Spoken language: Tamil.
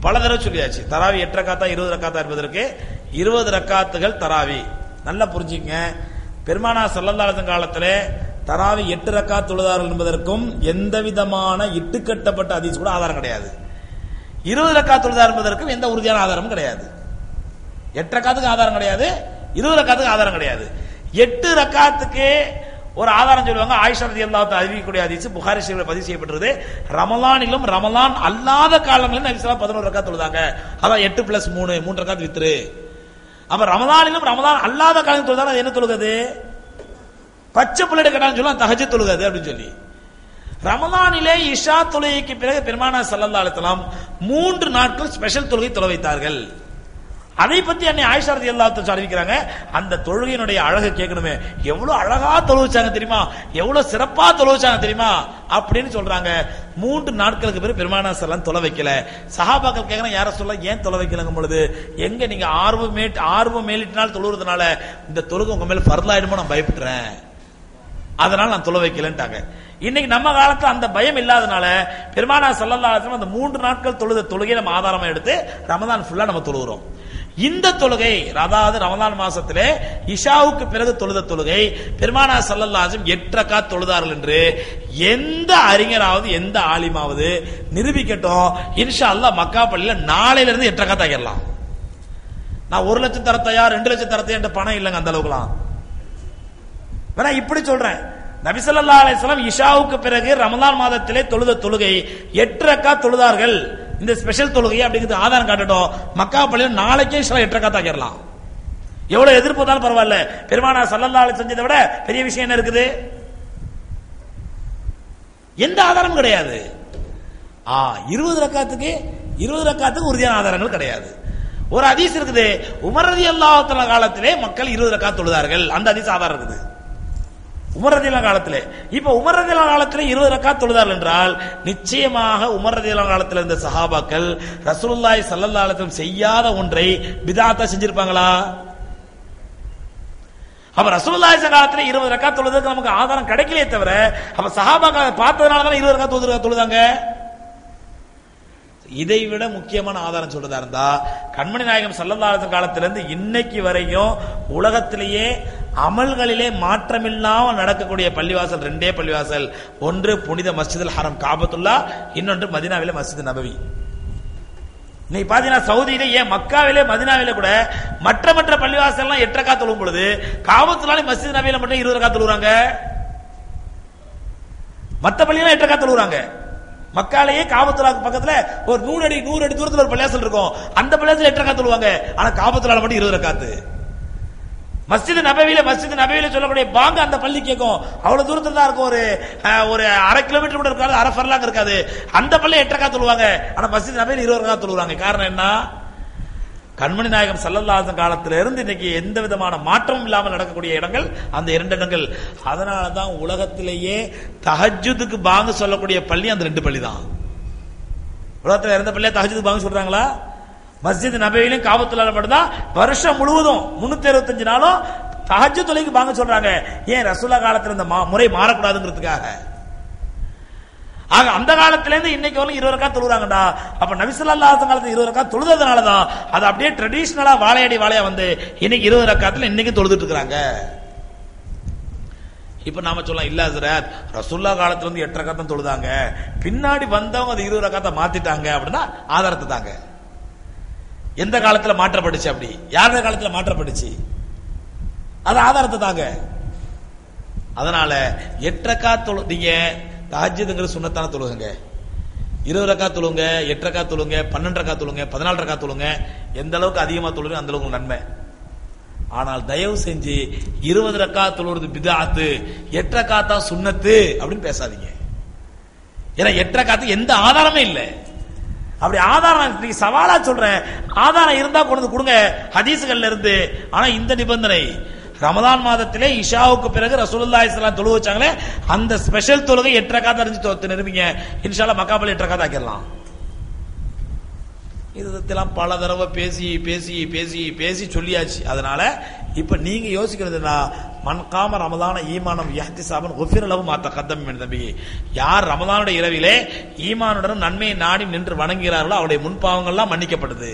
பல தடவை சொல்லியாச்சு. தராவி எட்டு ரக்காத்தா இருபது ரக்காத்தா என்பதற்கு இருபது ரக்காத்துகள் தராவி. நல்லா புரிஞ்சுங்க பெருமானா சல்லல்லாஹு காலத்தில் தராவி எட்டு ரக்கா தொழுதார்கள் என்பதற்கும் எந்த விதமான இட்டுக்கட்டப்பட்ட அதிஸ் கூட ஆதாரம் கிடையாது. இருபது ரக்கா தொழுதார் என்பதற்கும் எந்த உறுதியான ஆதாரமும் கிடையாது. எட்டு ரக்காத்துக்கு ஆதாரம் கிடையாது. இருபது ரக்காத்துக்கு ஆதாரம் கிடையாது. எட்டு ரக்காத்துக்கு ஒரு ஆதாரம் சொல்லுவாங்க ஆயிஷா ரதி அறிவிக்கக்கூடிய அதிசு புகாரி ஷரீஃபில் பதிவு செய்யப்பட்டிருது ரமலானிலும் ரமலான் அல்லாத காலங்களிலும் நபிசலாம் பதினோரு ரக்கா தொழுதாங்க. அதான் எட்டு பிளஸ் மூணு மூன்று ரக்காத் வித்துரு அப்ப ரமலானிலும் ரமலான் அல்லாத காலம் தொழுதாங்க அது என்ன தொழுகிறது பச்சை பிள்ளைடு கட்டான்னு சொல்லலாம் தகஜ தொழுகிறது அப்படின்னு சொல்லி. ரமலானிலே இஷா தொழுகைக்கு பிறகு பெருமானா சல்லல்லா அலுத்தலாம் மூன்று நாட்கள் ஸ்பெஷல் தொழுகை தொலை வைத்தார்கள். அதை பத்தி அன்னை ஆயிஷாரதி எல்லாத்தையும் அறிவிக்கிறாங்க. அந்த தொழுகையினுடைய அழகை கேட்கணுமே. எவ்வளவு அழகா தொழுவிச்சாங்க தெரியுமா? எவ்வளவு சிறப்பா தொழுவிச்சாங்க தெரியுமா? அப்படின்னு சொல்றாங்க. மூன்று நாட்களுக்கு பிறகு பெருமானா சல்லாம் தொலை வைக்கல. சஹாபாக்கள் கேட்கணும் யார சொல்ல? ஏன் தொலை வைக்கலங்கும் பொழுது? எங்க நீங்க ஆர்வம் மேட் ஆர்வம் மேலிட்டினால் தொழுறதுனால இந்த தொழுகை உங்க மேல ஃபர்லாயிடுமோ? நான் பயப்படுறேன் அதனால நான் தொலை வைக்கலன்ட்டாங்க. இன்னைக்கு நம்ம காலத்துல அந்த பயம் இல்லாதனால பெருமானா சல்லல்லா அந்த மூன்று நாட்கள் தொழுத தொழுகையை நம்ம ஆதாரமா எடுத்து ரமதான் ஃபுல்லா நம்ம தொழுகிறோம் இந்த தொழுகை அதாவது ரமதான் மாசத்திலே இஷாவுக்கு பிறகு தொழுத தொழுகை பெருமானா சல்லல்லா எட்டக்கா தொழுதார்கள் என்று எந்த அறிஞராவது எந்த ஆலிமாவது நிரூபிக்கட்டும். இன்ஷா அல்லா மக்கா பள்ளியில நாளையில இருந்து எட்டக்கா ரக்காத் நான் ஒரு லட்சம் தரத்தையா ரெண்டு லட்சம் தரத்தையா என்ற பணம் இல்லைங்க அந்த அளவுக்குலாம். வேணா இப்படி சொல்றேன். நபிசல்லா அலிஸ்லாம் இஷாவுக்கு பிறகு ரமதான் மாதத்திலே தொழுத தொழுகை எட்டு ரக்கா தொழுதார்கள். இந்த ஸ்பெஷல் தொழுகை அப்படிங்கிறது ஆதாரம் காட்டட்டும். மக்கா பள்ளியில் நாளைக்கே சில எட்டு ரக்கா தாக்கிடலாம் எவ்வளவு எதிர்ப்பு இருந்தாலும் பரவாயில்ல. பெருமானா சல்லல்லாஹு செஞ்சதை விட பெரிய விஷயம் என்ன இருக்குது? எந்த ஆதாரமும் கிடையாது. ஆ இருபது ரக்காத்துக்கு இருபது ரக்காத்துக்கு உறுதியான ஆதாரங்கள் கிடையாது. ஒரு அதிசம் இருக்குது உமரதி ரதி காலத்திலே மக்கள் இருபது ரக்கா தொழுதார்கள். அந்த அதிச ஆதாரம் இருக்குது. உமர் காலத்தில். இப்போ இப்ப உமர் இருபது ரக்கா தொழுதார்கள் என்றால் நிச்சயமாக உமர் காலத்தில் இருந்த சஹாபாக்கள் ரசூலுல்லாஹி ஸல்லல்லாஹு அலைஹி செய்யாத ஒன்றை பிதாத்தா செஞ்சிருப்பாங்களா? அப்ப ரசூலுல்லாஹி காலத்தில் இருபது ரக்காத் தொழுதுக்கு நமக்கு ஆதாரம் கிடைக்கலையே தவிர அப்ப சஹாபாக்களை பார்த்ததுனால தான் இருபது ரக்கா தொழுது தொழுதாங்க? இதை விட முக்கியமான ஆதாரம் சொல்றதா இருந்தா கண்மணி நாயகம் சல்லல்லாஹு காலத்திலிருந்து இன்னைக்கு வரையும் உலகத்திலேயே அமல்களிலே மாற்றமில்லாம நடக்கக்கூடிய பள்ளிவாசல் ரெண்டே பள்ளிவாசல். ஒன்று புனித மஸ்ஜிதுல் ஹரம் காபத்துல்லா இன்னொன்று மதினாவிலே மஸ்ஜித் நபவி. நீ பாத்தீங்கன்னா சவுதியில ஏன் மக்காவிலே மதினாவிலே கூட மற்ற மற்ற பள்ளிவாசல்லாம் எல்லாம் ரக்கா தொழும் பொழுது காபத்துலாலே மஸ்ஜித் நபியில மட்டும் இருபது ரக்கா தொழுறாங்க மற்ற பள்ளியெல்லாம் எட்டக்கா தொழுறாங்க மக்காலேயே காபத்துலாக்கு பக்கத்துல ஒரு நூறு அடி நூறு அடி தூரத்துல ஒரு பள்ளியாசல் இருக்கும். அந்த பள்ளியாசல் எட்டு ரக்கா தொழுவாங்க. ஆனா காபத்துலால மட்டும் இருபது ரக்காத்து. மஸ்ஜித் நபவியில மஸ்ஜித் நபவியில சொல்லக்கூடிய பாங்க அந்த பள்ளி கேட்கும் அவ்வளவு தூரத்துல தான் இருக்கும். ஒரு ஒரு அரை கிலோமீட்டர் கூட இருக்காது அரை ஃபர்லாங் இருக்காது. அந்த பள்ளி எட்டு ரக்கா தொழுவாங்க. ஆனா மஸ்ஜித் நபவியில இருபது ரக்கா தொழுவாங்க. காரணம் என்ன? கண்மணி நாயகம் சல்லல்லாஹு காலத்திலிருந்து இன்னைக்கு எந்த விதமான மாற்றமும் இல்லாமல் நடக்கக்கூடிய இடங்கள் அந்த இரண்டு இடங்கள். அதனால தான் உலகத்திலேயே தஹஜ்ஜுதுக்கு பாங்கு சொல்லக்கூடிய பள்ளி அந்த ரெண்டு பள்ளி தான். உலகத்தில் இருந்த பள்ளியா தஹஜ்ஜுதுக்கு பாங்கு சொல்றாங்களா? மஸ்ஜித் நபையிலும் காபத்துலால மட்டும்தான் வருஷம் முழுவதும் முன்னூத்தி அறுபத்தஞ்சு நாளும் தஹஜ்ஜு தொலைக்கு பாங்க சொல்றாங்க. ஏன் ரசூலா காலத்தில் இந்த மா- முறை மாறக்கூடாதுங்கிறதுக்காக? ஆக அந்த காலத்திலேருந்து இன்னைக்கு வரலும் இருபது ரக்கா தொழுறாங்கடா அப்ப நபிசல்லா காலத்தில் இருபது ரக்கா தொழுததுனால தான் அது அப்படியே ட்ரெடிஷ்னலா வாழையடி வாழையா வந்து இன்னைக்கு இருபது ரக்காத்துல இன்னைக்கு தொழுதுட்டு இருக்கிறாங்க. இப்ப நாம சொல்லலாம் இல்ல ஹசரத் ரசுல்லா காலத்துல இருந்து எட்டு ரக்காத்தான் தொழுதாங்க. பின்னாடி வந்தவங்க அது இருபது ரக்காத்தை மாத்திட்டாங்க அப்படின்னா ஆதாரத்தை தாங்க. எந்த காலத்துல மாற்றப்பட்டுச்சு அப்படி? யார காலத்துல மாற்றப்பட்டுச்சு? அது ஆதாரத்தை தாங்க. அதனால எட்டக்கா தொழுதிங்க தொழு நீங்க தாஜ்யதுங்கிற சுண்ணத்தான தொழுகுங்க. இருபது ரக்கா தொழுங்க எட்டு ரக்கா தொழுங்க பன்னெண்டு ரக்கா தொழுங்க பதினாலு ரக்கா தொழுங்க எந்த அளவுக்கு அதிகமாக தொழுங்க அந்த அளவுக்கு நன்மை. ஆனால் தயவு செஞ்சு இருபது ரக்கா தொழுறது பிதாத்து எட்டு ரக்கா தான் சுண்ணத்து அப்படின்னு பேசாதீங்க. ஏன்னா எட்டரை காத்து எந்த ஆதாரமே இல்லை. அப்படி ஆதாரம் நீ சவாலா சொல்றேன். ஆதாரம் இருந்தா கொண்டு கொடுங்க. ஹதீசுகள்ல இருந்து. ஆனா இந்த நிபந்தனை ரமதான் மாதத்திலே இஷாவுக்கு பிறகு ரசூலுல்லா இஸ்லாம் தொழு வச்சாங்களே அந்த ஸ்பெஷல் தொழுகை எட்டரைக்கா தெரிஞ்சு தோத்து தொ- இன்ஷால இன்ஷால்லா மக்காபல் எட்டரைக்கா தாக்கிடலாம் இதெல்லாம் பல தடவை பேசி பேசி பேசி பேசி சொல்லியாச்சு. அதனால இப்ப நீங்க யோசிக்கிறதுனா மன்காம ரமதான ஈமானம் யஹ்திசாபன் ஒஃபிரளவு மாத்த கத்தம் தம்பி யார் ரமதானுடைய இரவிலே ஈமானுடனும் நன்மையை நாடி நின்று வணங்குகிறார்களோ அவருடைய முன்பாவங்கள்லாம் மன்னிக்கப்படுது.